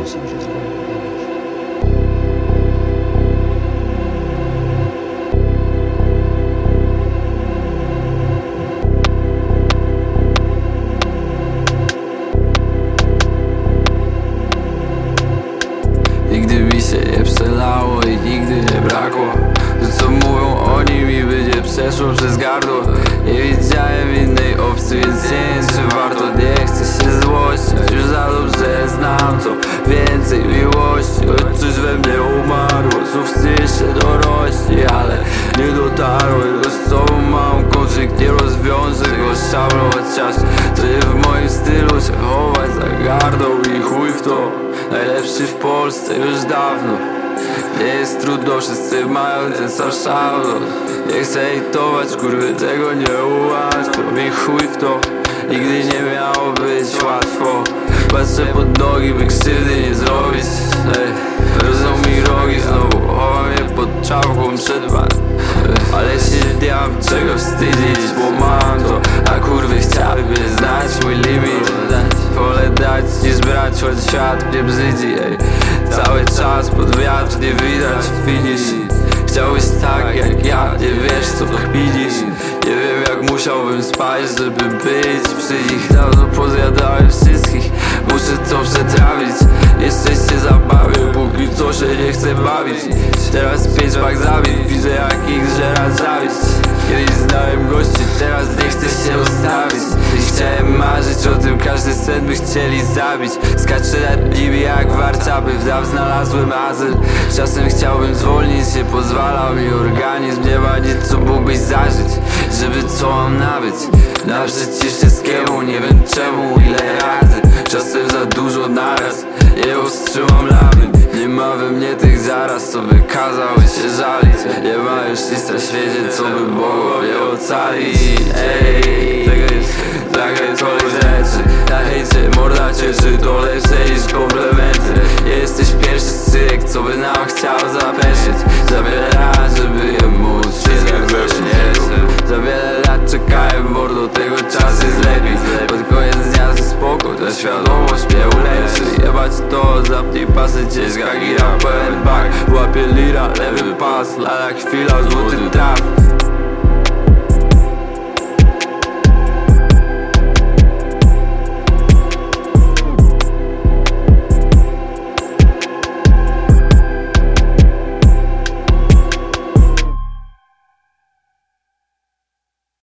Trudno sam się zorientować. I gdyby się nie przelało i nigdy nie brakło To co mówią oni mi by nie przeszło przez gardło Nie widziałem innej opcji, więc nie wiem czy warto Nie chcę się złościć, już za szablować czas To nie w moim stylu się chować za gardą i chuj w to. Najlepszy w Polsce już dawno. Nie jest trudno, wszyscy mają ten sam szablon Nie chcę hejtować, kurwy tego nie ułatwią. Mi chuj w to, nigdy nie miało być łatwo. Patrzę pod nogi, by krzywdy nie zrobić. Ej, mnie brzydzi ej. Cały czas pod wiatr nie widać finish Chciałbyś tak jak ja, nie wiesz co kminisz Nie wiem jak musiałbym spać, żeby być przy nich Dawno pozjadałem wszystkich, muszę to przetrawić. Jeszcze się zabawię, póki co się nie chcę bawić. Teraz pięć pak zabić, widzę jak ich żera zawiść. Kiedyś znałem gości, teraz nie chcę się ustawić. Chciałem marzyć o tym, każdy sen by chcieli zabić. Skaczę nimi jak warcaby, wdam znalazłem azyl. Czasem chciałbym zwolnić, nie pozwalał mi organizm Nie ma nic co mógłbyś zażyć, żeby co mam nabyć. Naprzeciw wszystkiemu, nie wiem czemu, ile razy. Czasem za dużo naraz, nie powstrzymam lawy Nie ma we mnie tych zaraz, co by kazały się żalić. Nie ma już nic na świecie, co by mogło mnie ocalić. Ej, tego jest, taka jest rzeczy. Na hejcie morda tego czas jest lepiej. Pod koniec dnia spoko, ta świadomość mnie uleczy. Jebać to, zapnij pasy, ciężka gira, pełen bak Łapie lira, lewy pas, lada chwila, złoty traf